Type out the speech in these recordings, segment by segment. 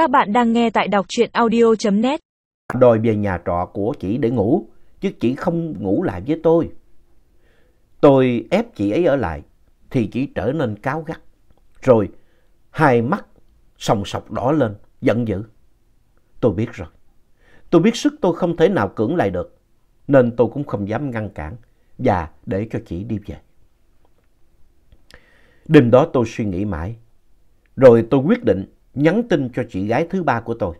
Các bạn đang nghe tại đọc truyện audio.net. Đòi về nhà trọ của chị để ngủ, chứ chị không ngủ lại với tôi. Tôi ép chị ấy ở lại, thì chị trở nên cáo gắt. Rồi hai mắt sòng sọc đỏ lên, giận dữ. Tôi biết rồi. Tôi biết sức tôi không thể nào cưỡng lại được, nên tôi cũng không dám ngăn cản và để cho chị đi về. Đêm đó tôi suy nghĩ mãi, rồi tôi quyết định nhắn tin cho chị gái thứ ba của tôi.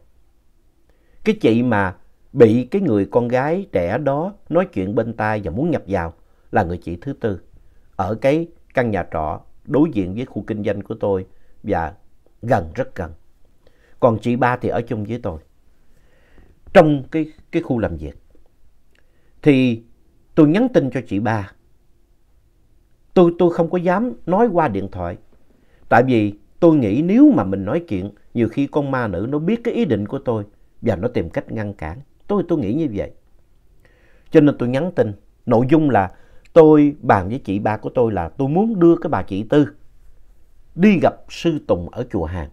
Cái chị mà bị cái người con gái trẻ đó nói chuyện bên tai và muốn nhập vào là người chị thứ tư. Ở cái căn nhà trọ đối diện với khu kinh doanh của tôi và gần, rất gần. Còn chị ba thì ở chung với tôi. Trong cái, cái khu làm việc. Thì tôi nhắn tin cho chị ba. Tôi, tôi không có dám nói qua điện thoại. Tại vì tôi nghĩ nếu mà mình nói chuyện, nhiều khi con ma nữ nó biết cái ý định của tôi và nó tìm cách ngăn cản. Tôi, tôi nghĩ như vậy. Cho nên tôi nhắn tin. Nội dung là tôi bàn với chị ba của tôi là tôi muốn đưa cái bà chị Tư đi gặp sư Tùng ở chùa Hàng.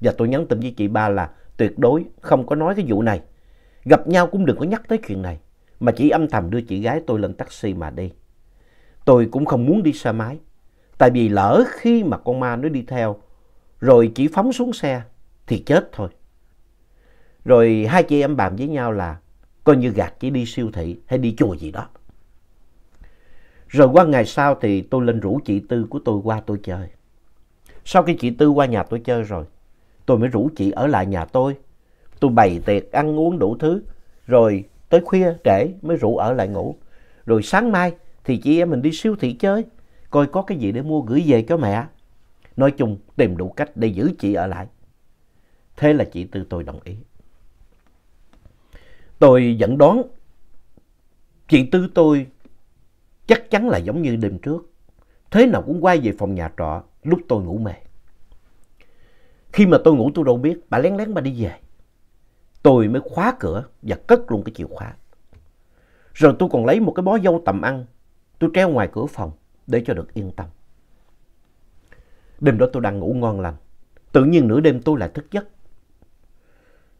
Và tôi nhắn tin với chị ba là tuyệt đối không có nói cái vụ này. Gặp nhau cũng đừng có nhắc tới chuyện này. Mà chỉ âm thầm đưa chị gái tôi lên taxi mà đi. Tôi cũng không muốn đi xe máy. Tại vì lỡ khi mà con ma nó đi theo, rồi chỉ phóng xuống xe, thì chết thôi. Rồi hai chị em bàn với nhau là coi như gạt chỉ đi siêu thị hay đi chùa gì đó. Rồi qua ngày sau thì tôi lên rủ chị Tư của tôi qua tôi chơi. Sau khi chị Tư qua nhà tôi chơi rồi, tôi mới rủ chị ở lại nhà tôi. Tôi bày tiệc ăn uống đủ thứ, rồi tới khuya trễ mới rủ ở lại ngủ. Rồi sáng mai thì chị em mình đi siêu thị chơi, coi có cái gì để mua gửi về cho mẹ. Nói chung tìm đủ cách để giữ chị ở lại. Thế là chị Tư tôi đồng ý. Tôi vẫn đoán chị Tư tôi chắc chắn là giống như đêm trước. Thế nào cũng quay về phòng nhà trọ lúc tôi ngủ mệt. Khi mà tôi ngủ tôi đâu biết, bà lén lén bà đi về. Tôi mới khóa cửa và cất luôn cái chìa khóa. Rồi tôi còn lấy một cái bó dâu tầm ăn, tôi treo ngoài cửa phòng để cho được yên tâm. Đêm đó tôi đang ngủ ngon lành, tự nhiên nửa đêm tôi lại thức giấc.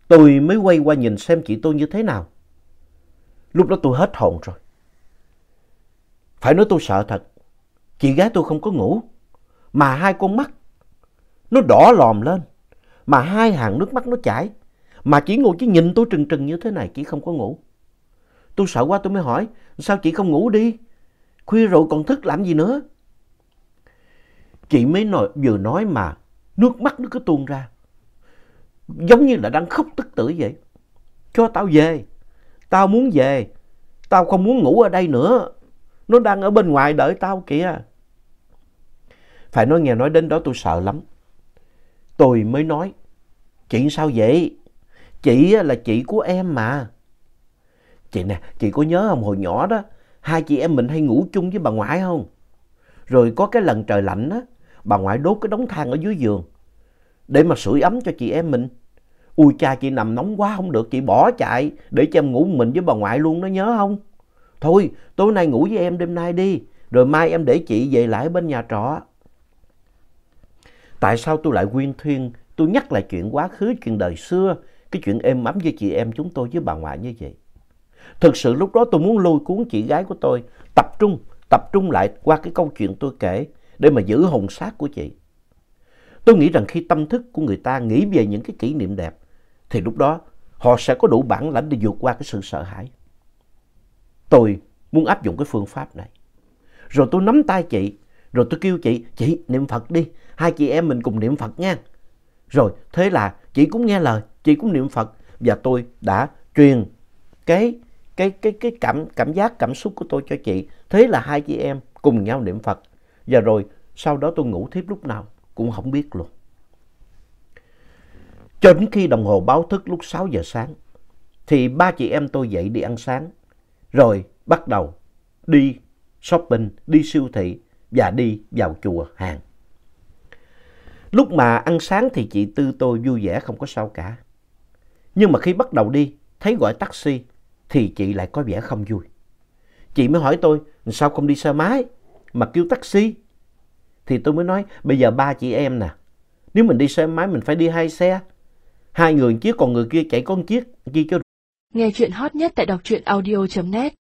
Tôi mới quay qua nhìn xem chị tôi như thế nào. Lúc đó tôi hết hồn rồi. Phải nói tôi sợ thật. Chị gái tôi không có ngủ. Mà hai con mắt nó đỏ lòm lên. Mà hai hàng nước mắt nó chảy. Mà chỉ ngồi chỉ nhìn tôi trừng trừng như thế này, chị không có ngủ. Tôi sợ quá tôi mới hỏi, sao chị không ngủ đi? Khuya rồi còn thức làm gì nữa? Chị mới nói, vừa nói mà nước mắt nó cứ tuôn ra. Giống như là đang khóc tức tử vậy. Cho tao về. Tao muốn về. Tao không muốn ngủ ở đây nữa. Nó đang ở bên ngoài đợi tao kìa. Phải nói nghe nói đến đó tôi sợ lắm. Tôi mới nói. Chị sao vậy? Chị là chị của em mà. Chị nè, chị có nhớ không hồi nhỏ đó, hai chị em mình hay ngủ chung với bà ngoại không? Rồi có cái lần trời lạnh á, bà ngoại đốt cái đống than ở dưới giường để mà sưởi ấm cho chị em mình. Ui cha chị nằm nóng quá không được, chị bỏ chạy để cho em ngủ mình với bà ngoại luôn đó nhớ không? Thôi, tối nay ngủ với em đêm nay đi, rồi mai em để chị về lại bên nhà trọ. Tại sao tôi lại quyên thuyên, tôi nhắc lại chuyện quá khứ, chuyện đời xưa, cái chuyện êm ấm với chị em chúng tôi với bà ngoại như vậy? Thực sự lúc đó tôi muốn lôi cuốn chị gái của tôi tập trung, tập trung lại qua cái câu chuyện tôi kể để mà giữ hồn xác của chị. Tôi nghĩ rằng khi tâm thức của người ta nghĩ về những cái kỷ niệm đẹp thì lúc đó họ sẽ có đủ bản lãnh để vượt qua cái sự sợ hãi. Tôi muốn áp dụng cái phương pháp này. Rồi tôi nắm tay chị, rồi tôi kêu chị, chị niệm Phật đi, hai chị em mình cùng niệm Phật nha. Rồi thế là chị cũng nghe lời, chị cũng niệm Phật và tôi đã truyền cái cái cái cái cảm cảm giác cảm xúc của tôi cho chị. Thế là hai chị em cùng nhau niệm Phật. Và rồi sau đó tôi ngủ thiếp lúc nào cũng không biết luôn. Cho đến khi đồng hồ báo thức lúc 6 giờ sáng thì ba chị em tôi dậy đi ăn sáng. Rồi bắt đầu đi shopping, đi siêu thị và đi vào chùa hàng. Lúc mà ăn sáng thì chị Tư tôi vui vẻ không có sao cả. Nhưng mà khi bắt đầu đi, thấy gọi taxi thì chị lại có vẻ không vui. Chị mới hỏi tôi, sao không đi xe máy mà kêu taxi? Thì tôi mới nói, bây giờ ba chị em nè, nếu mình đi xe máy mình phải đi hai xe. Hai người chiếc còn người kia chạy con chiếc, chi cho Nghe chuyện hot nhất tại đọc truyện audio.net